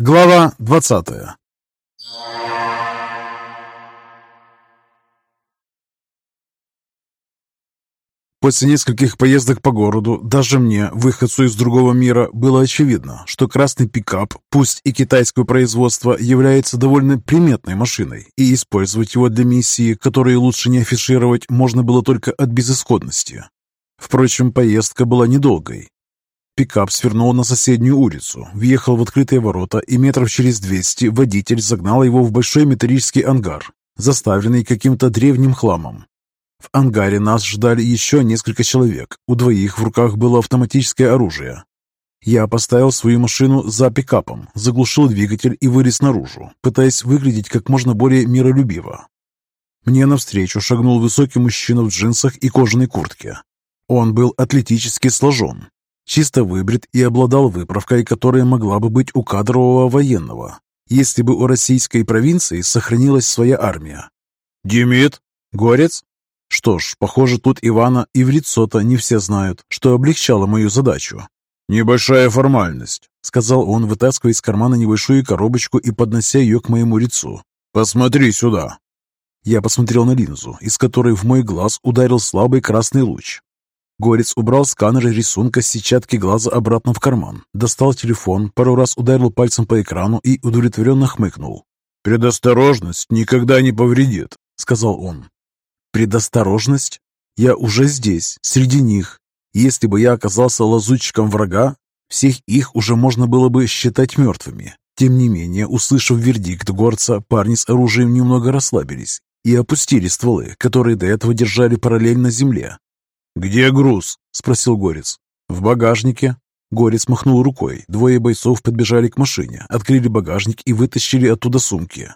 Глава 20 После нескольких поездок по городу, даже мне, выходцу из другого мира, было очевидно, что красный пикап, пусть и китайского производства, является довольно приметной машиной, и использовать его для миссии, которые лучше не афишировать, можно было только от безысходности. Впрочем, поездка была недолгой. Пикап свернул на соседнюю улицу, въехал в открытые ворота, и метров через 200 водитель загнал его в большой металлический ангар, заставленный каким-то древним хламом. В ангаре нас ждали еще несколько человек, у двоих в руках было автоматическое оружие. Я поставил свою машину за пикапом, заглушил двигатель и вылез наружу, пытаясь выглядеть как можно более миролюбиво. Мне навстречу шагнул высокий мужчина в джинсах и кожаной куртке. Он был атлетически сложен, чисто выбрит и обладал выправкой, которая могла бы быть у кадрового военного, если бы у российской провинции сохранилась своя армия. «Демид? Горец?» Что ж, похоже, тут Ивана и в лицо-то не все знают, что облегчало мою задачу. «Небольшая формальность», — сказал он, вытаскивая из кармана небольшую коробочку и поднося ее к моему лицу. «Посмотри сюда». Я посмотрел на линзу, из которой в мой глаз ударил слабый красный луч. Горец убрал сканер рисунка с сетчатки глаза обратно в карман, достал телефон, пару раз ударил пальцем по экрану и удовлетворенно хмыкнул. «Предосторожность никогда не повредит», — сказал он. «Предосторожность? Я уже здесь, среди них. Если бы я оказался лазутчиком врага, всех их уже можно было бы считать мертвыми. Тем не менее, услышав вердикт горца, парни с оружием немного расслабились и опустили стволы, которые до этого держали параллельно земле, «Где груз?» – спросил Горец. «В багажнике». Горец махнул рукой. Двое бойцов подбежали к машине, открыли багажник и вытащили оттуда сумки.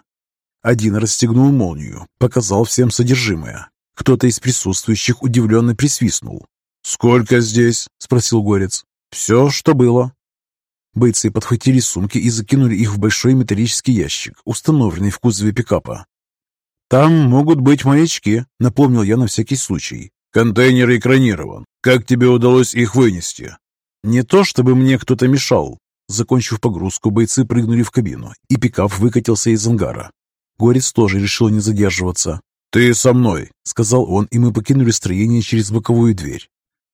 Один расстегнул молнию, показал всем содержимое. Кто-то из присутствующих удивленно присвистнул. «Сколько здесь?» – спросил Горец. «Все, что было». Бойцы подхватили сумки и закинули их в большой металлический ящик, установленный в кузове пикапа. «Там могут быть маячки», — напомнил я на всякий случай. Контейнер экранирован. Как тебе удалось их вынести? Не то, чтобы мне кто-то мешал. Закончив погрузку, бойцы прыгнули в кабину, и пикап выкатился из ангара. Горец тоже решил не задерживаться. «Ты со мной», — сказал он, и мы покинули строение через боковую дверь.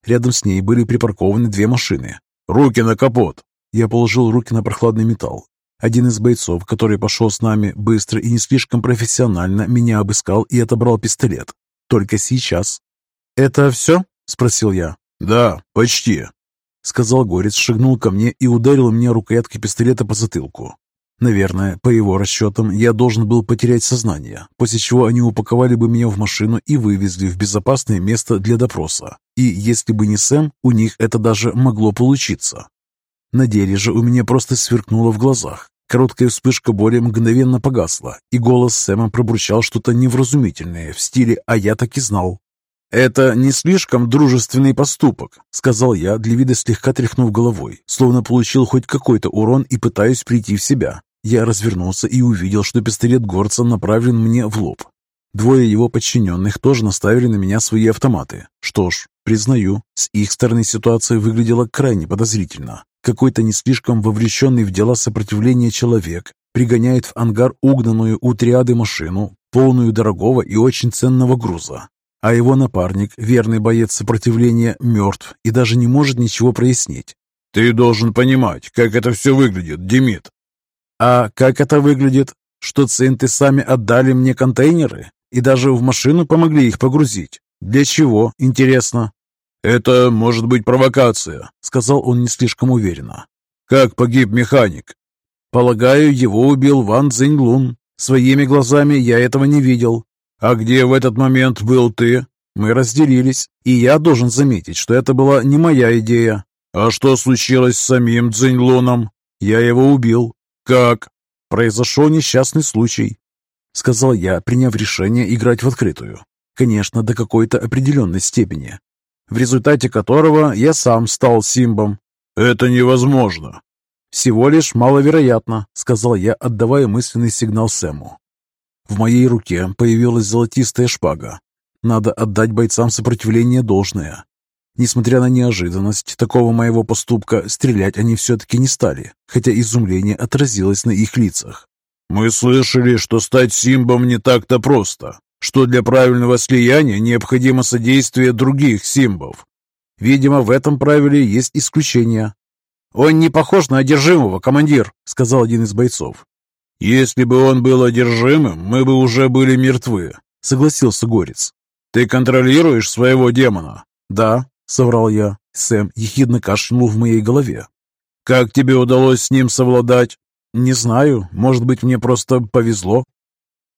Рядом с ней были припаркованы две машины. «Руки на капот!» Я положил руки на прохладный металл. Один из бойцов, который пошел с нами, быстро и не слишком профессионально меня обыскал и отобрал пистолет. Только сейчас «Это все?» — спросил я. «Да, почти», — сказал Горец, шагнул ко мне и ударил меня рукояткой пистолета по затылку. Наверное, по его расчетам, я должен был потерять сознание, после чего они упаковали бы меня в машину и вывезли в безопасное место для допроса. И если бы не Сэм, у них это даже могло получиться. На деле же у меня просто сверкнуло в глазах. Короткая вспышка боли мгновенно погасла, и голос Сэма пробурчал что-то невразумительное в стиле «а я так и знал». «Это не слишком дружественный поступок», — сказал я, для вида слегка тряхнув головой, словно получил хоть какой-то урон и пытаюсь прийти в себя. Я развернулся и увидел, что пистолет горца направлен мне в лоб. Двое его подчиненных тоже наставили на меня свои автоматы. Что ж, признаю, с их стороны ситуация выглядела крайне подозрительно. Какой-то не слишком вовлеченный в дела сопротивления человек пригоняет в ангар угнанную у триады машину, полную дорогого и очень ценного груза. А его напарник, верный боец сопротивления, мертв и даже не может ничего прояснить. «Ты должен понимать, как это все выглядит, Демид». «А как это выглядит? Что центы сами отдали мне контейнеры и даже в машину помогли их погрузить? Для чего, интересно?» «Это может быть провокация», — сказал он не слишком уверенно. «Как погиб механик?» «Полагаю, его убил Ван Цзиньлун. Своими глазами я этого не видел. «А где в этот момент был ты?» Мы разделились, и я должен заметить, что это была не моя идея. «А что случилось с самим Цзиньлуном?» «Я его убил». «Как?» «Произошел несчастный случай», — сказал я, приняв решение играть в открытую. Конечно, до какой-то определенной степени, в результате которого я сам стал Симбом. «Это невозможно!» «Всего лишь маловероятно», — сказал я, отдавая мысленный сигнал Сэму. В моей руке появилась золотистая шпага. Надо отдать бойцам сопротивление должное. Несмотря на неожиданность такого моего поступка, стрелять они все-таки не стали, хотя изумление отразилось на их лицах. «Мы слышали, что стать симбом не так-то просто, что для правильного слияния необходимо содействие других симбов. Видимо, в этом правиле есть исключение. «Он не похож на одержимого, командир», — сказал один из бойцов. «Если бы он был одержимым, мы бы уже были мертвы», — согласился Горец. «Ты контролируешь своего демона?» «Да», — соврал я. Сэм ехидно кашлянул в моей голове. «Как тебе удалось с ним совладать?» «Не знаю. Может быть, мне просто повезло».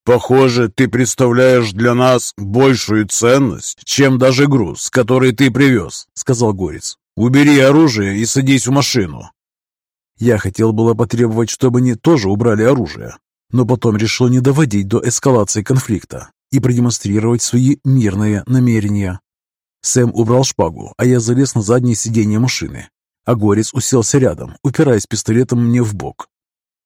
«Похоже, ты представляешь для нас большую ценность, чем даже груз, который ты привез», — сказал Горец. «Убери оружие и садись в машину». Я хотел было потребовать, чтобы они тоже убрали оружие, но потом решил не доводить до эскалации конфликта и продемонстрировать свои мирные намерения. Сэм убрал шпагу, а я залез на заднее сиденье машины. А Горец уселся рядом, упираясь пистолетом мне в бок.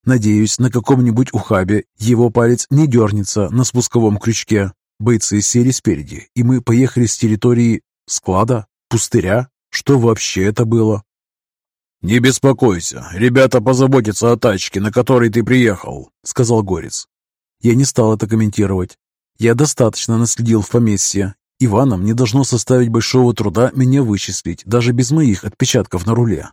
Надеюсь, на каком-нибудь ухабе его палец не дернется на спусковом крючке. Бойцы сели спереди, и мы поехали с территории склада, пустыря. Что вообще это было? «Не беспокойся, ребята позаботятся о тачке, на которой ты приехал», — сказал Горец. Я не стал это комментировать. Я достаточно наследил в поместье Иванам не должно составить большого труда меня вычислить, даже без моих отпечатков на руле.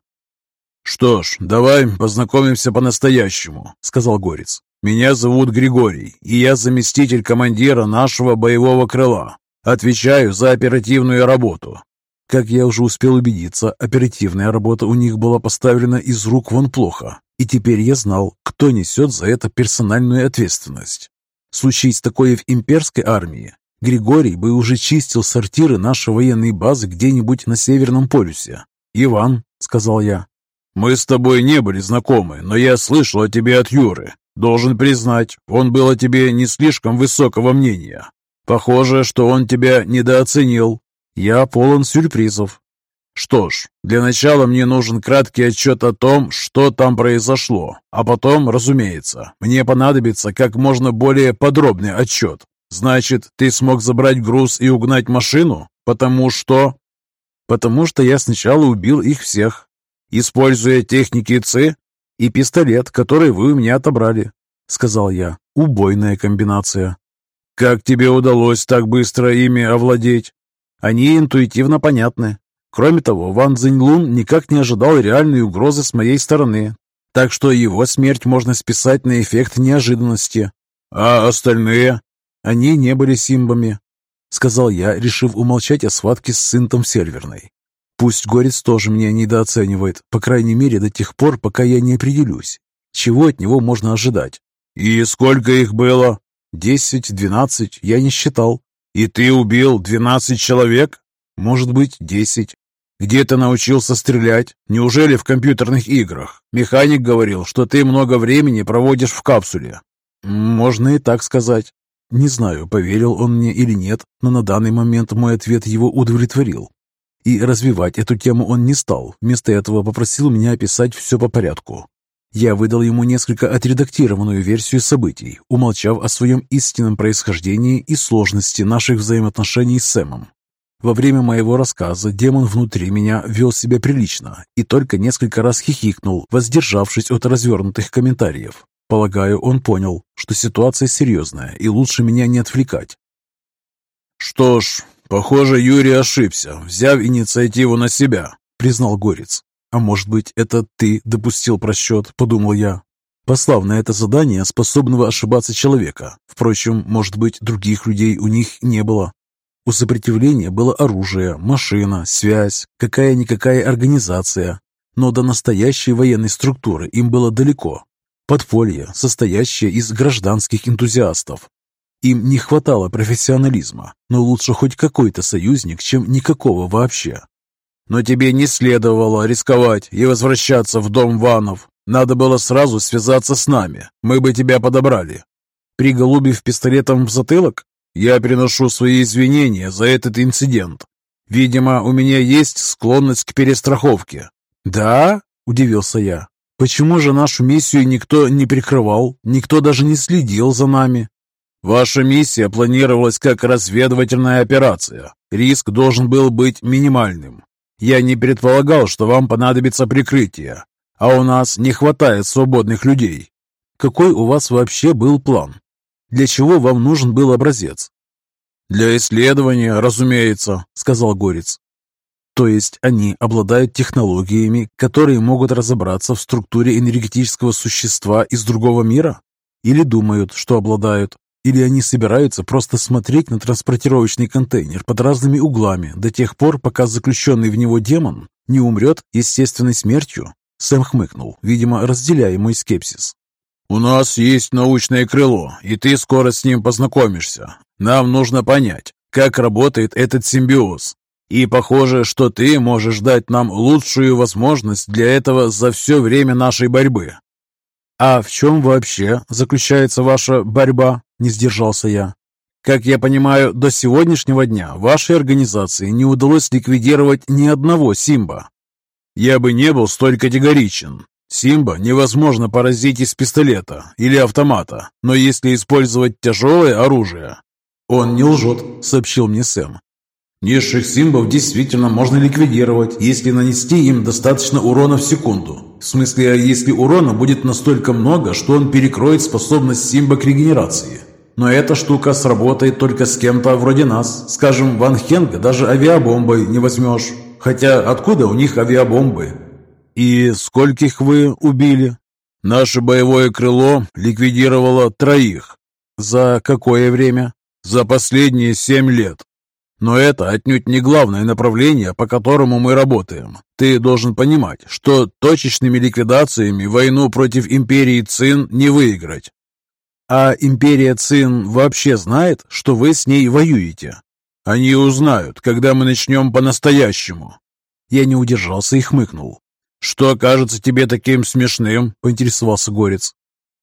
«Что ж, давай познакомимся по-настоящему», — сказал Горец. «Меня зовут Григорий, и я заместитель командира нашего боевого крыла. Отвечаю за оперативную работу». Как я уже успел убедиться, оперативная работа у них была поставлена из рук вон плохо, и теперь я знал, кто несет за это персональную ответственность. Случись такое в имперской армии, Григорий бы уже чистил сортиры нашей военной базы где-нибудь на Северном полюсе. «Иван», — сказал я. «Мы с тобой не были знакомы, но я слышал о тебе от Юры. Должен признать, он был о тебе не слишком высокого мнения. Похоже, что он тебя недооценил. Я полон сюрпризов. Что ж, для начала мне нужен краткий отчет о том, что там произошло, а потом, разумеется, мне понадобится как можно более подробный отчет. «Значит, ты смог забрать груз и угнать машину? Потому что...» «Потому что я сначала убил их всех, используя техники ЦИ и пистолет, который вы у меня отобрали», — сказал я. «Убойная комбинация». «Как тебе удалось так быстро ими овладеть?» «Они интуитивно понятны. Кроме того, Ван Цзиньлун никак не ожидал реальной угрозы с моей стороны, так что его смерть можно списать на эффект неожиданности». «А остальные?» Они не были симбами, сказал я, решив умолчать о схватке с сынтом серверной. Пусть Горец тоже меня недооценивает, по крайней мере до тех пор, пока я не определюсь. Чего от него можно ожидать? «И сколько их было?» «Десять, двенадцать, я не считал». «И ты убил двенадцать человек?» «Может быть, десять». «Где ты научился стрелять? Неужели в компьютерных играх? Механик говорил, что ты много времени проводишь в капсуле». «Можно и так сказать. Не знаю, поверил он мне или нет, но на данный момент мой ответ его удовлетворил. И развивать эту тему он не стал, вместо этого попросил меня описать все по порядку. Я выдал ему несколько отредактированную версию событий, умолчав о своем истинном происхождении и сложности наших взаимоотношений с Сэмом. Во время моего рассказа демон внутри меня вел себя прилично и только несколько раз хихикнул, воздержавшись от развернутых комментариев. Полагаю, он понял, что ситуация серьезная, и лучше меня не отвлекать. «Что ж, похоже, Юрий ошибся, взяв инициативу на себя», — признал Горец. «А может быть, это ты допустил просчет?» — подумал я. Послав на это задание способного ошибаться человека. Впрочем, может быть, других людей у них не было. У сопротивления было оружие, машина, связь, какая-никакая организация. Но до настоящей военной структуры им было далеко, Подполье, состоящее из гражданских энтузиастов. Им не хватало профессионализма, но лучше хоть какой-то союзник, чем никакого вообще. Но тебе не следовало рисковать и возвращаться в дом Ванов. Надо было сразу связаться с нами. Мы бы тебя подобрали. Приголубив пистолетом в затылок, я приношу свои извинения за этот инцидент. Видимо, у меня есть склонность к перестраховке. «Да?» – удивился я. Почему же нашу миссию никто не прикрывал, никто даже не следил за нами? Ваша миссия планировалась как разведывательная операция. Риск должен был быть минимальным. Я не предполагал, что вам понадобится прикрытие, а у нас не хватает свободных людей. Какой у вас вообще был план? Для чего вам нужен был образец? Для исследования, разумеется, сказал Горец. То есть они обладают технологиями, которые могут разобраться в структуре энергетического существа из другого мира? Или думают, что обладают? Или они собираются просто смотреть на транспортировочный контейнер под разными углами до тех пор, пока заключенный в него демон не умрет естественной смертью? Сэм хмыкнул, видимо, разделяя мой скепсис. «У нас есть научное крыло, и ты скоро с ним познакомишься. Нам нужно понять, как работает этот симбиоз. И похоже, что ты можешь дать нам лучшую возможность для этого за все время нашей борьбы». «А в чем вообще заключается ваша борьба?» – не сдержался я. Как я понимаю, до сегодняшнего дня вашей организации не удалось ликвидировать ни одного Симба. Я бы не был столь категоричен. Симба невозможно поразить из пистолета или автомата, но если использовать тяжелое оружие... «Он не лжет», — сообщил мне Сэм. «Низших симбов действительно можно ликвидировать, если нанести им достаточно урона в секунду. В смысле, если урона будет настолько много, что он перекроет способность симба к регенерации. Но эта штука сработает только с кем-то вроде нас. Скажем, Ван Хенга даже авиабомбой не возьмешь. Хотя откуда у них авиабомбы? И скольких вы убили? Наше боевое крыло ликвидировало троих. За какое время? За последние семь лет. Но это отнюдь не главное направление, по которому мы работаем. Ты должен понимать, что точечными ликвидациями войну против империи Цин не выиграть. А империя Цин вообще знает, что вы с ней воюете? Они узнают, когда мы начнем по-настоящему. Я не удержался и хмыкнул. «Что кажется тебе таким смешным?» – поинтересовался Горец.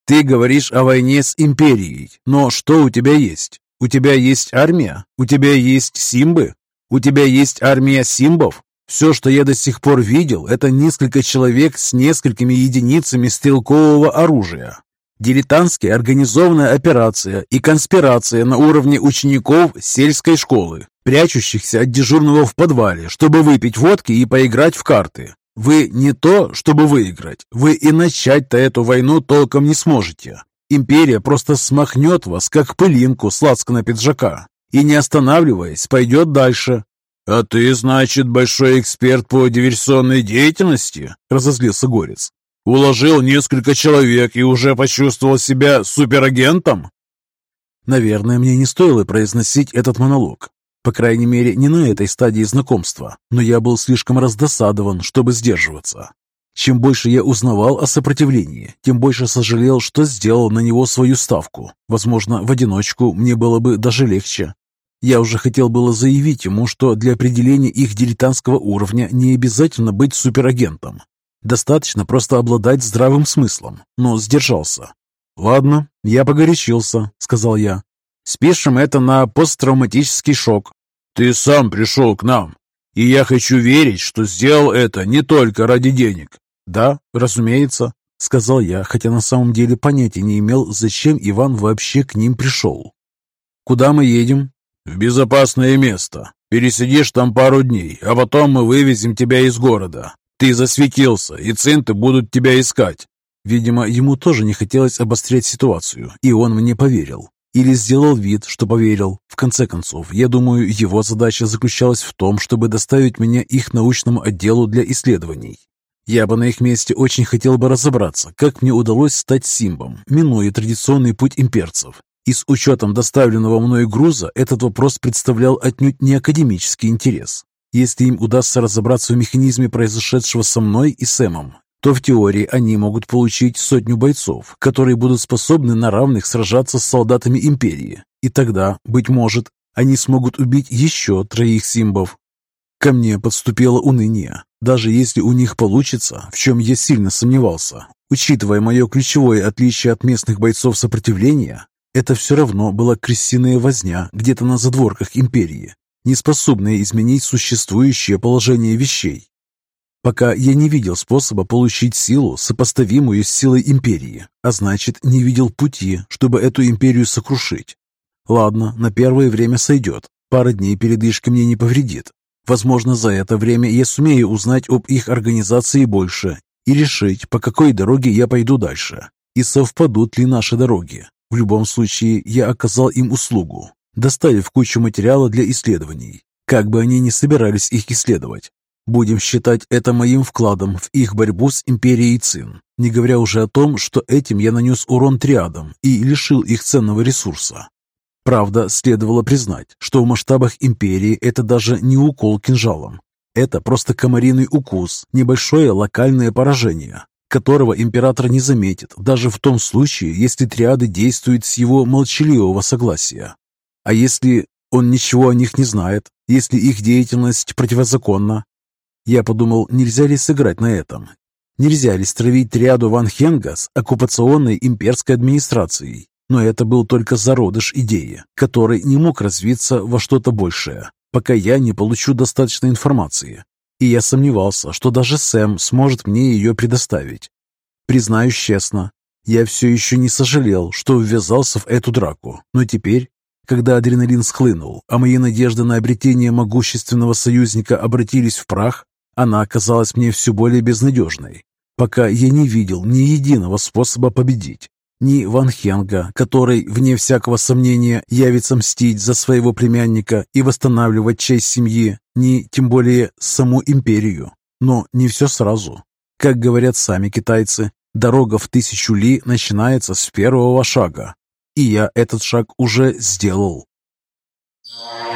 «Ты говоришь о войне с Империей, но что у тебя есть? У тебя есть армия? У тебя есть симбы? У тебя есть армия симбов? Все, что я до сих пор видел, это несколько человек с несколькими единицами стрелкового оружия. Дилетантская организованная операция и конспирация на уровне учеников сельской школы, прячущихся от дежурного в подвале, чтобы выпить водки и поиграть в карты. Вы не то, чтобы выиграть, вы и начать-то эту войну толком не сможете. Империя просто смахнет вас, как пылинку с на пиджака, и, не останавливаясь, пойдет дальше. «А ты, значит, большой эксперт по диверсионной деятельности?» – разозлился Горец. Уложил несколько человек и уже почувствовал себя суперагентом? Наверное, мне не стоило произносить этот монолог. По крайней мере, не на этой стадии знакомства, но я был слишком раздосадован, чтобы сдерживаться. Чем больше я узнавал о сопротивлении, тем больше сожалел, что сделал на него свою ставку. Возможно, в одиночку мне было бы даже легче. Я уже хотел было заявить ему, что для определения их дилетантского уровня не обязательно быть суперагентом, Достаточно просто обладать здравым смыслом, но сдержался. «Ладно, я погорячился», — сказал я. «Спишем это на посттравматический шок». «Ты сам пришел к нам, и я хочу верить, что сделал это не только ради денег». «Да, разумеется», — сказал я, хотя на самом деле понятия не имел, зачем Иван вообще к ним пришел. «Куда мы едем?» «В безопасное место. Пересидишь там пару дней, а потом мы вывезем тебя из города. Ты засветился, и центы будут тебя искать. Видимо, ему тоже не хотелось обострять ситуацию, и он мне поверил. Или сделал вид, что поверил. В конце концов, я думаю, его задача заключалась в том, чтобы доставить меня их научному отделу для исследований. Я бы на их месте очень хотел бы разобраться, как мне удалось стать Симбом, минуя традиционный путь имперцев. И с учетом доставленного мной груза, этот вопрос представлял отнюдь не академический интерес. Если им удастся разобраться в механизме произошедшего со мной и Сэмом, то в теории они могут получить сотню бойцов, которые будут способны на равных сражаться с солдатами Империи. И тогда, быть может, они смогут убить еще троих симбов. Ко мне подступило уныние. Даже если у них получится, в чем я сильно сомневался, учитывая мое ключевое отличие от местных бойцов сопротивления, это все равно была крысиная возня где-то на задворках Империи, не способные изменить существующее положение вещей. Пока я не видел способа получить силу, сопоставимую с силой империи, а значит, не видел пути, чтобы эту империю сокрушить. Ладно, на первое время сойдет. Пара дней передышки мне не повредит. Возможно, за это время я сумею узнать об их организации больше и решить, по какой дороге я пойду дальше, и совпадут ли наши дороги. В любом случае, я оказал им услугу, доставив кучу материала для исследований, как бы они ни собирались их исследовать. Будем считать это моим вкладом в их борьбу с империей Цин, не говоря уже о том, что этим я нанес урон триадам и лишил их ценного ресурса. Правда, следовало признать, что в масштабах империи это даже не укол кинжалом. Это просто комариный укус, небольшое локальное поражение, которого император не заметит, даже в том случае, если триады действуют с его молчаливого согласия. А если он ничего о них не знает, если их деятельность противозаконна? Я подумал, нельзя ли сыграть на этом? Нельзя ли стравить триаду Ван Хенга с оккупационной имперской администрацией? Но это был только зародыш идеи, который не мог развиться во что-то большее, пока я не получу достаточно информации. И я сомневался, что даже Сэм сможет мне ее предоставить. Признаюсь честно, я все еще не сожалел, что ввязался в эту драку, но теперь, когда адреналин схлынул, а мои надежды на обретение могущественного союзника обратились в прах, она оказалась мне все более безнадежной, пока я не видел ни единого способа победить. Ни Ван Хенга, который, вне всякого сомнения, явится мстить за своего племянника и восстанавливать честь семьи, ни, тем более, саму империю. Но не все сразу. Как говорят сами китайцы, дорога в тысячу ли начинается с первого шага. И я этот шаг уже сделал. Yeah.